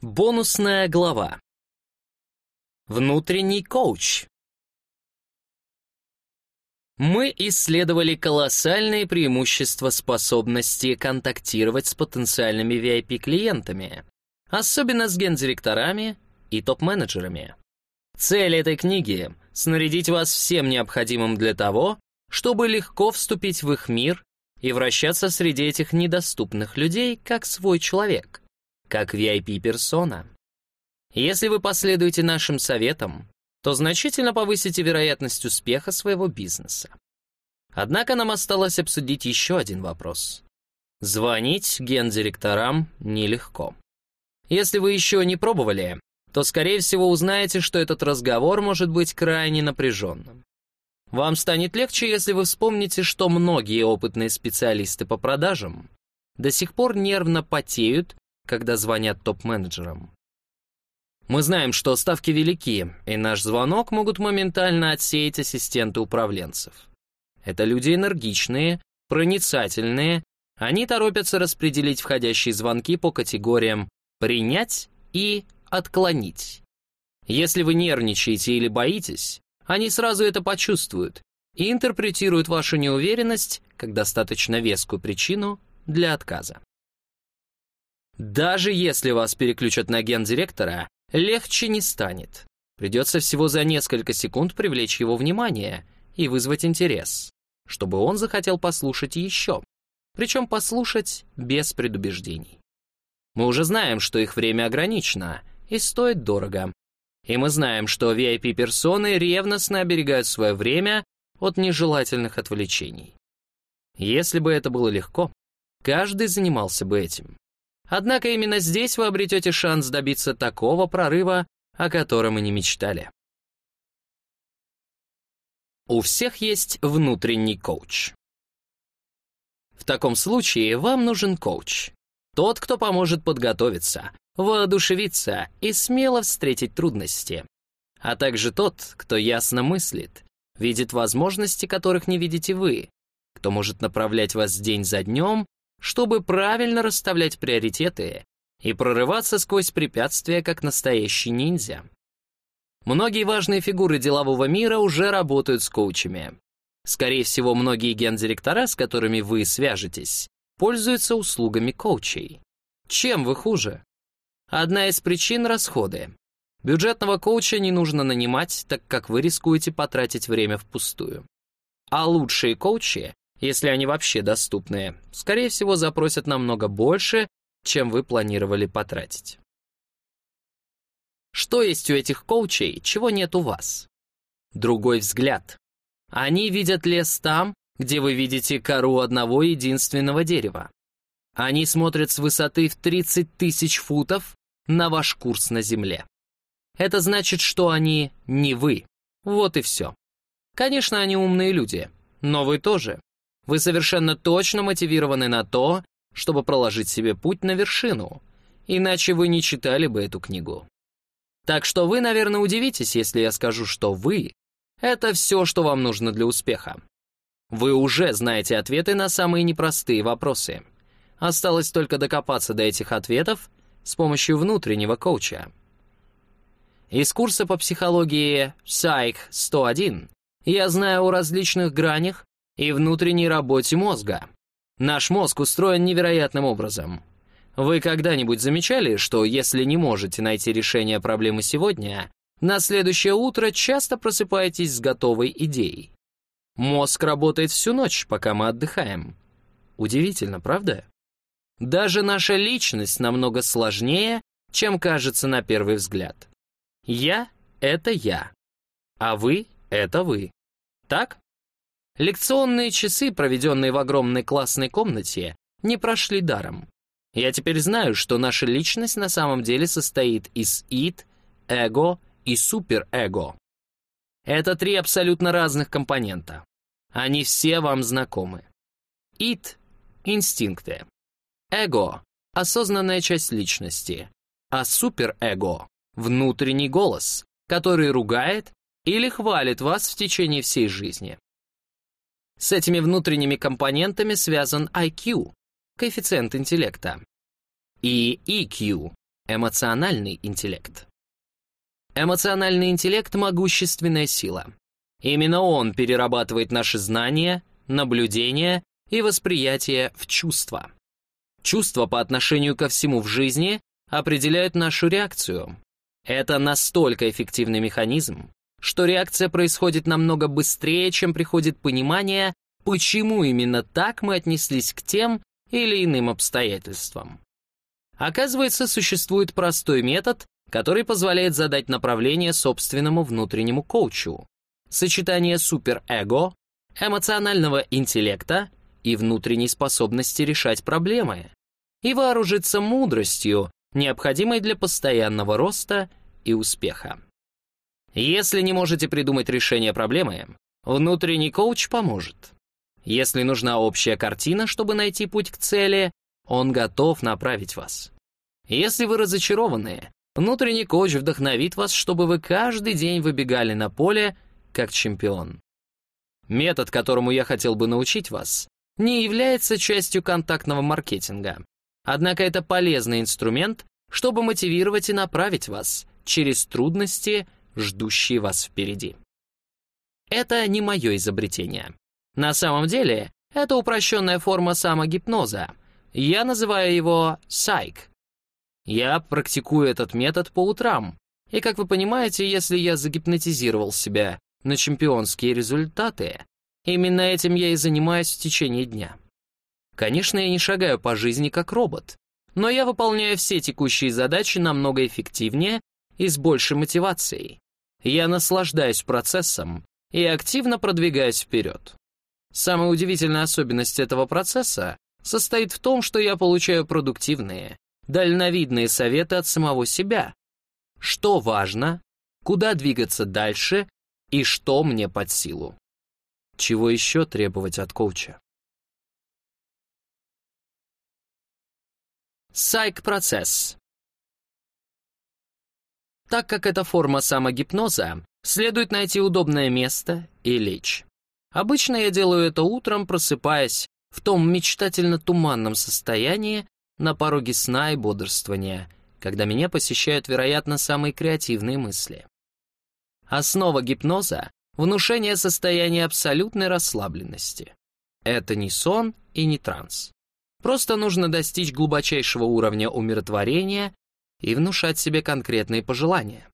Бонусная глава. Внутренний коуч. Мы исследовали колоссальные преимущества способности контактировать с потенциальными VIP-клиентами, особенно с гендиректорами и топ-менеджерами. Цель этой книги — снарядить вас всем необходимым для того, чтобы легко вступить в их мир и вращаться среди этих недоступных людей как свой человек — как VIP-персона. Если вы последуете нашим советам, то значительно повысите вероятность успеха своего бизнеса. Однако нам осталось обсудить еще один вопрос. Звонить гендиректорам нелегко. Если вы еще не пробовали, то, скорее всего, узнаете, что этот разговор может быть крайне напряженным. Вам станет легче, если вы вспомните, что многие опытные специалисты по продажам до сих пор нервно потеют когда звонят топ-менеджерам. Мы знаем, что ставки велики, и наш звонок могут моментально отсеять ассистенты управленцев. Это люди энергичные, проницательные, они торопятся распределить входящие звонки по категориям «принять» и «отклонить». Если вы нервничаете или боитесь, они сразу это почувствуют и интерпретируют вашу неуверенность как достаточно вескую причину для отказа. Даже если вас переключат на гендиректора, легче не станет. Придется всего за несколько секунд привлечь его внимание и вызвать интерес, чтобы он захотел послушать еще. Причем послушать без предубеждений. Мы уже знаем, что их время ограничено и стоит дорого. И мы знаем, что VIP-персоны ревностно оберегают свое время от нежелательных отвлечений. Если бы это было легко, каждый занимался бы этим. Однако именно здесь вы обретете шанс добиться такого прорыва, о котором и не мечтали. У всех есть внутренний коуч. В таком случае вам нужен коуч. Тот, кто поможет подготовиться, воодушевиться и смело встретить трудности. А также тот, кто ясно мыслит, видит возможности, которых не видите вы, кто может направлять вас день за днем чтобы правильно расставлять приоритеты и прорываться сквозь препятствия, как настоящий ниндзя. Многие важные фигуры делового мира уже работают с коучами. Скорее всего, многие гендиректора, с которыми вы свяжетесь, пользуются услугами коучей. Чем вы хуже? Одна из причин — расходы. Бюджетного коуча не нужно нанимать, так как вы рискуете потратить время впустую. А лучшие коучи если они вообще доступные, скорее всего запросят намного больше, чем вы планировали потратить. Что есть у этих коучей, чего нет у вас? Другой взгляд. Они видят лес там, где вы видите кору одного единственного дерева. Они смотрят с высоты в 30 тысяч футов на ваш курс на Земле. Это значит, что они не вы. Вот и все. Конечно, они умные люди, но вы тоже. Вы совершенно точно мотивированы на то, чтобы проложить себе путь на вершину, иначе вы не читали бы эту книгу. Так что вы, наверное, удивитесь, если я скажу, что вы — это все, что вам нужно для успеха. Вы уже знаете ответы на самые непростые вопросы. Осталось только докопаться до этих ответов с помощью внутреннего коуча. Из курса по психологии Psych 101 я знаю о различных гранях, и внутренней работе мозга. Наш мозг устроен невероятным образом. Вы когда-нибудь замечали, что если не можете найти решение проблемы сегодня, на следующее утро часто просыпаетесь с готовой идеей? Мозг работает всю ночь, пока мы отдыхаем. Удивительно, правда? Даже наша личность намного сложнее, чем кажется на первый взгляд. Я — это я, а вы — это вы. Так? Лекционные часы, проведенные в огромной классной комнате, не прошли даром. Я теперь знаю, что наша личность на самом деле состоит из ид, эго и суперэго. Это три абсолютно разных компонента. Они все вам знакомы. Ид — инстинкты. Эго — осознанная часть личности. А суперэго — внутренний голос, который ругает или хвалит вас в течение всей жизни. С этими внутренними компонентами связан IQ, коэффициент интеллекта, и EQ, Эмоциональный интеллект. Эмоциональный интеллект — могущественная сила. Именно он перерабатывает наши знания, наблюдения и восприятие в чувства. Чувства по отношению ко всему в жизни определяют нашу реакцию. Это настолько эффективный механизм, что реакция происходит намного быстрее, чем приходит понимание, почему именно так мы отнеслись к тем или иным обстоятельствам. Оказывается, существует простой метод, который позволяет задать направление собственному внутреннему коучу. Сочетание суперэго, эмоционального интеллекта и внутренней способности решать проблемы. И вооружиться мудростью, необходимой для постоянного роста и успеха. Если не можете придумать решение проблемы, внутренний коуч поможет. Если нужна общая картина, чтобы найти путь к цели, он готов направить вас. Если вы разочарованы, внутренний коуч вдохновит вас, чтобы вы каждый день выбегали на поле как чемпион. Метод, которому я хотел бы научить вас, не является частью контактного маркетинга. Однако это полезный инструмент, чтобы мотивировать и направить вас через трудности, ждущие вас впереди. Это не мое изобретение. На самом деле, это упрощенная форма самогипноза. Я называю его «сайк». Я практикую этот метод по утрам, и, как вы понимаете, если я загипнотизировал себя на чемпионские результаты, именно этим я и занимаюсь в течение дня. Конечно, я не шагаю по жизни как робот, но я выполняю все текущие задачи намного эффективнее и с большей мотивацией. Я наслаждаюсь процессом и активно продвигаюсь вперед. Самая удивительная особенность этого процесса состоит в том, что я получаю продуктивные, дальновидные советы от самого себя. Что важно, куда двигаться дальше и что мне под силу. Чего еще требовать от коуча? Сайк-процесс. Так как это форма самогипноза, следует найти удобное место и лечь. Обычно я делаю это утром, просыпаясь в том мечтательно-туманном состоянии на пороге сна и бодрствования, когда меня посещают, вероятно, самые креативные мысли. Основа гипноза — внушение состояния абсолютной расслабленности. Это не сон и не транс. Просто нужно достичь глубочайшего уровня умиротворения и внушать себе конкретные пожелания.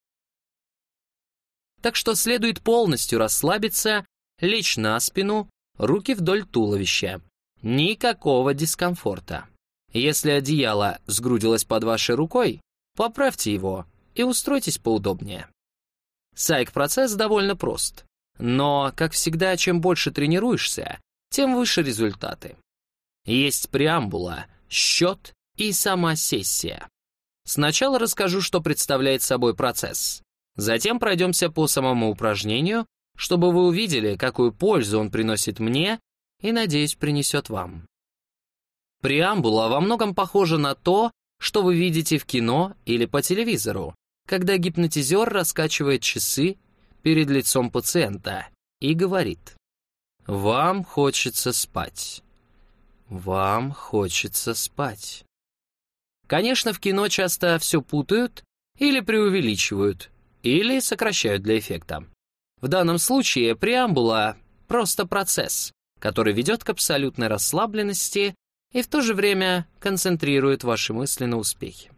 Так что следует полностью расслабиться, лечь на спину, руки вдоль туловища. Никакого дискомфорта. Если одеяло сгрудилось под вашей рукой, поправьте его и устройтесь поудобнее. Сайк-процесс довольно прост. Но, как всегда, чем больше тренируешься, тем выше результаты. Есть преамбула, счет и сама сессия. Сначала расскажу, что представляет собой процесс. Затем пройдемся по самому упражнению, чтобы вы увидели, какую пользу он приносит мне и, надеюсь, принесет вам. Преамбула во многом похожа на то, что вы видите в кино или по телевизору, когда гипнотизер раскачивает часы перед лицом пациента и говорит «Вам хочется спать. Вам хочется спать». Конечно, в кино часто все путают или преувеличивают, или сокращают для эффекта. В данном случае преамбула — просто процесс, который ведет к абсолютной расслабленности и в то же время концентрирует ваши мысли на успехе.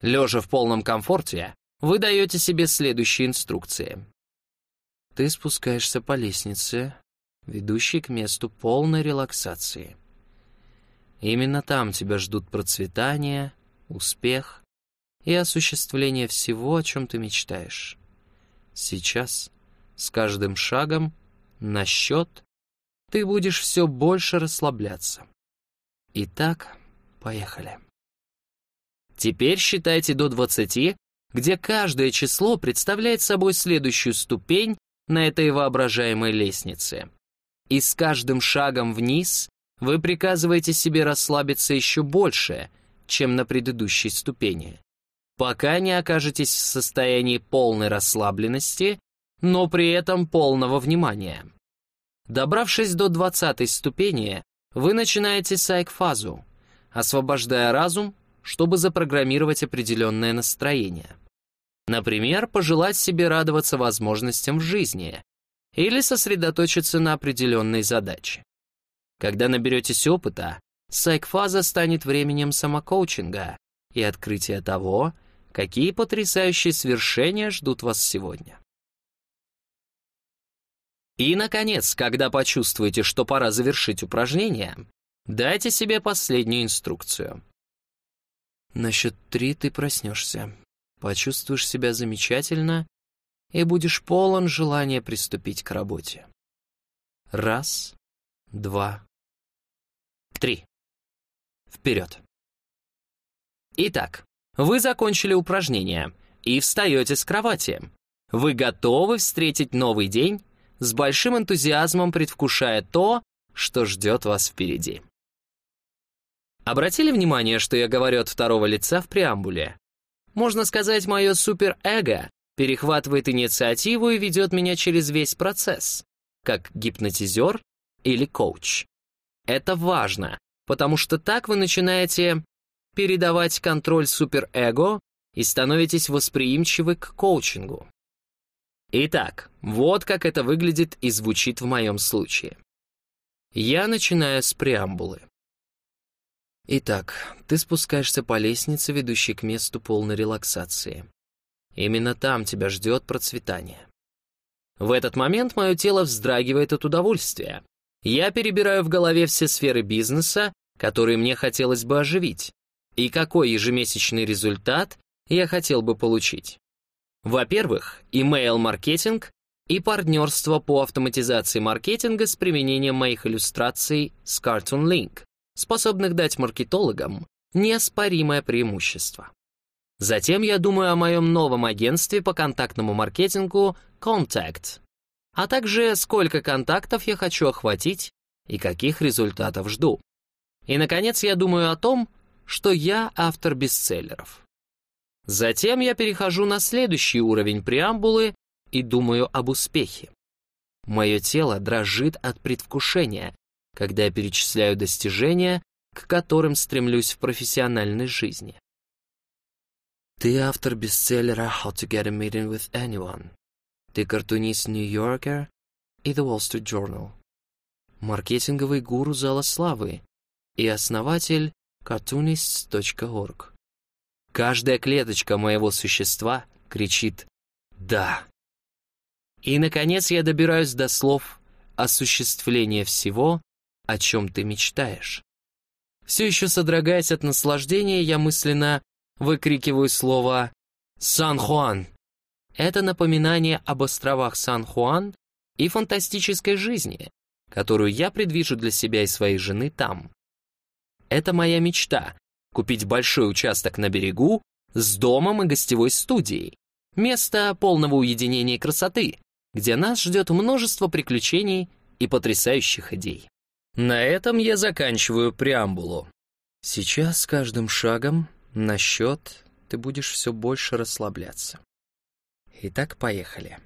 Лежа в полном комфорте, вы даете себе следующие инструкции. Ты спускаешься по лестнице, ведущей к месту полной релаксации. Именно там тебя ждут процветание, успех и осуществление всего, о чем ты мечтаешь. Сейчас, с каждым шагом, на счет, ты будешь все больше расслабляться. Итак, поехали. Теперь считайте до 20, где каждое число представляет собой следующую ступень на этой воображаемой лестнице. И с каждым шагом вниз вы приказываете себе расслабиться еще больше, чем на предыдущей ступени, пока не окажетесь в состоянии полной расслабленности, но при этом полного внимания. Добравшись до двадцатой ступени, вы начинаете сайк-фазу, освобождая разум чтобы запрограммировать определенное настроение. Например, пожелать себе радоваться возможностям в жизни или сосредоточиться на определенной задаче. Когда наберетесь опыта, сайкфаза станет временем самокоучинга и открытия того, какие потрясающие свершения ждут вас сегодня. И, наконец, когда почувствуете, что пора завершить упражнение, дайте себе последнюю инструкцию. На счет три ты проснешься, почувствуешь себя замечательно и будешь полон желания приступить к работе. Раз, два, три. Вперед. Итак, вы закончили упражнение и встаете с кровати. Вы готовы встретить новый день с большим энтузиазмом предвкушая то, что ждет вас впереди. Обратили внимание, что я говорю от второго лица в преамбуле? Можно сказать, мое суперэго перехватывает инициативу и ведет меня через весь процесс, как гипнотизер или коуч. Это важно, потому что так вы начинаете передавать контроль суперэго и становитесь восприимчивы к коучингу. Итак, вот как это выглядит и звучит в моем случае. Я начинаю с преамбулы. Итак, ты спускаешься по лестнице, ведущей к месту полной релаксации. Именно там тебя ждет процветание. В этот момент мое тело вздрагивает от удовольствия. Я перебираю в голове все сферы бизнеса, которые мне хотелось бы оживить, и какой ежемесячный результат я хотел бы получить. Во-первых, email-маркетинг и партнерство по автоматизации маркетинга с применением моих иллюстраций с Cartoon Link, способных дать маркетологам неоспоримое преимущество. Затем я думаю о моем новом агентстве по контактному маркетингу Contact, а также сколько контактов я хочу охватить и каких результатов жду. И, наконец, я думаю о том, что я автор бестселлеров. Затем я перехожу на следующий уровень преамбулы и думаю об успехе. Мое тело дрожит от предвкушения, когда я перечисляю достижения, к которым стремлюсь в профессиональной жизни. Ты автор бестселлера «How to get a meeting with anyone». Ты картунист New Yorker и The Wall Street Journal. Маркетинговый гуру Зала Славы и основатель cartoonists.org. Каждая клеточка моего существа кричит «Да». И, наконец, я добираюсь до слов осуществления всего, о чем ты мечтаешь. Все еще содрогаясь от наслаждения, я мысленно выкрикиваю слово «Сан-Хуан». Это напоминание об островах Сан-Хуан и фантастической жизни, которую я предвижу для себя и своей жены там. Это моя мечта, купить большой участок на берегу с домом и гостевой студией. Место полного уединения и красоты, где нас ждет множество приключений и потрясающих идей. На этом я заканчиваю преамбулу. Сейчас с каждым шагом на счет ты будешь все больше расслабляться. Итак, поехали.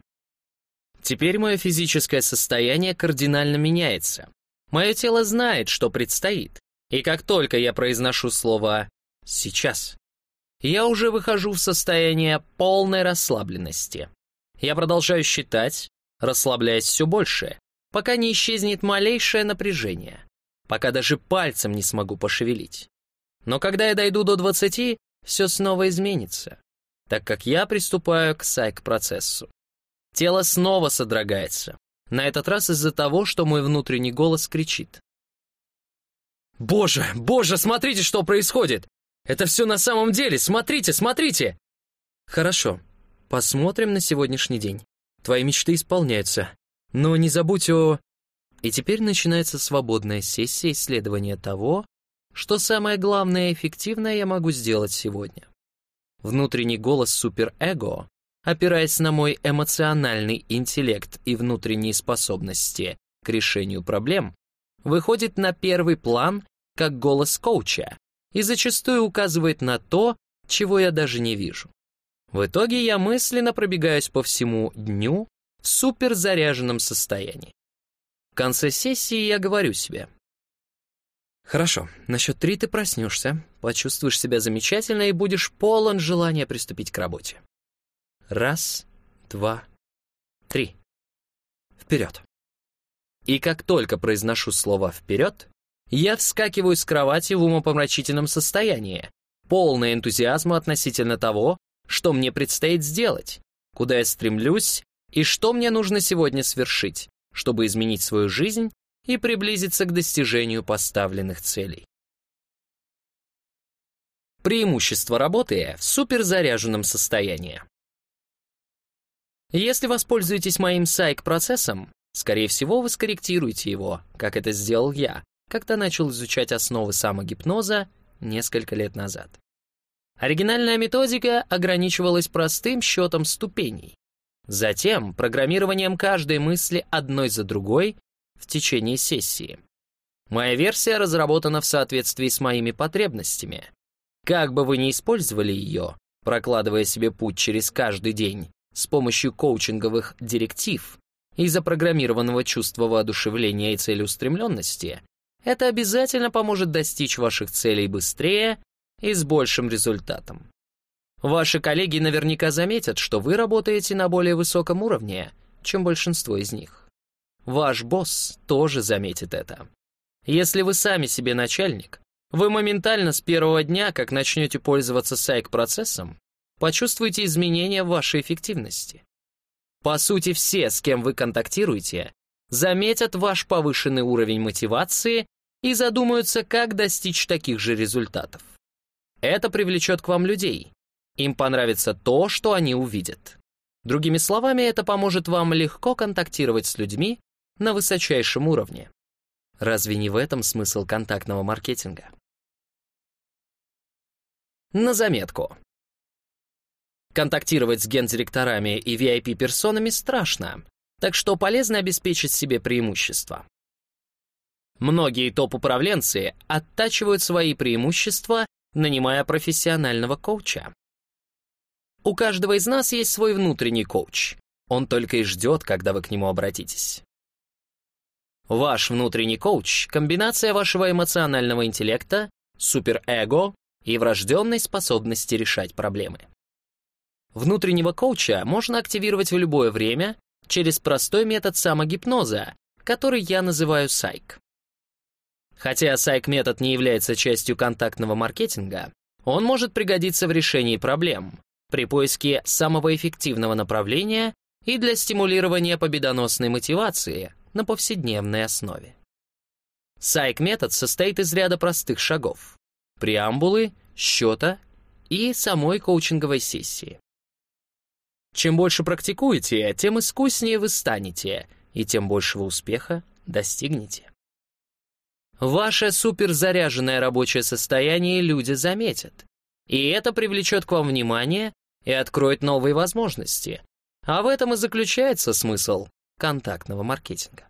Теперь мое физическое состояние кардинально меняется. Мое тело знает, что предстоит. И как только я произношу слово «сейчас», я уже выхожу в состояние полной расслабленности. Я продолжаю считать, расслабляясь все больше, пока не исчезнет малейшее напряжение, пока даже пальцем не смогу пошевелить. Но когда я дойду до 20, все снова изменится, так как я приступаю к сайк-процессу. Тело снова содрогается, на этот раз из-за того, что мой внутренний голос кричит. «Боже, боже, смотрите, что происходит! Это все на самом деле! Смотрите, смотрите!» «Хорошо, посмотрим на сегодняшний день. Твои мечты исполняются. Но не забудь о...» И теперь начинается свободная сессия исследования того, что самое главное и эффективное я могу сделать сегодня. Внутренний голос суперэго, опираясь на мой эмоциональный интеллект и внутренние способности к решению проблем, выходит на первый план как голос коуча и зачастую указывает на то, чего я даже не вижу. В итоге я мысленно пробегаюсь по всему дню в суперзаряженном состоянии. В конце сессии я говорю себе, Хорошо, на счет три ты проснешься, почувствуешь себя замечательно и будешь полон желания приступить к работе. Раз, два, три. Вперед. И как только произношу слово «вперед», я вскакиваю с кровати в умопомрачительном состоянии, полное энтузиазма относительно того, что мне предстоит сделать, куда я стремлюсь и что мне нужно сегодня свершить, чтобы изменить свою жизнь и приблизиться к достижению поставленных целей. Преимущество работы в суперзаряженном состоянии. Если воспользуетесь моим сайк-процессом, скорее всего, вы скорректируете его, как это сделал я, когда начал изучать основы самогипноза несколько лет назад. Оригинальная методика ограничивалась простым счетом ступеней, затем программированием каждой мысли одной за другой в течение сессии. Моя версия разработана в соответствии с моими потребностями. Как бы вы ни использовали ее, прокладывая себе путь через каждый день с помощью коучинговых директив и запрограммированного чувства воодушевления и целеустремленности, это обязательно поможет достичь ваших целей быстрее и с большим результатом. Ваши коллеги наверняка заметят, что вы работаете на более высоком уровне, чем большинство из них. Ваш босс тоже заметит это. Если вы сами себе начальник, вы моментально с первого дня, как начнете пользоваться сайк-процессом, почувствуете изменения в вашей эффективности. По сути, все, с кем вы контактируете, заметят ваш повышенный уровень мотивации и задумаются, как достичь таких же результатов. Это привлечет к вам людей. Им понравится то, что они увидят. Другими словами, это поможет вам легко контактировать с людьми на высочайшем уровне. Разве не в этом смысл контактного маркетинга? На заметку. Контактировать с гендиректорами и VIP-персонами страшно, так что полезно обеспечить себе преимущества. Многие топ-управленцы оттачивают свои преимущества, нанимая профессионального коуча. У каждого из нас есть свой внутренний коуч. Он только и ждет, когда вы к нему обратитесь. Ваш внутренний коуч — комбинация вашего эмоционального интеллекта, суперэго и врожденной способности решать проблемы. Внутреннего коуча можно активировать в любое время через простой метод самогипноза, который я называю сайк. Хотя сайк-метод не является частью контактного маркетинга, он может пригодиться в решении проблем, при поиске самого эффективного направления и для стимулирования победоносной мотивации на повседневной основе. Сайк-метод состоит из ряда простых шагов — преамбулы, счета и самой коучинговой сессии. Чем больше практикуете, тем искуснее вы станете, и тем большего успеха достигнете. Ваше суперзаряженное рабочее состояние люди заметят, и это привлечет к вам внимание и откроет новые возможности. А в этом и заключается смысл контактного маркетинга.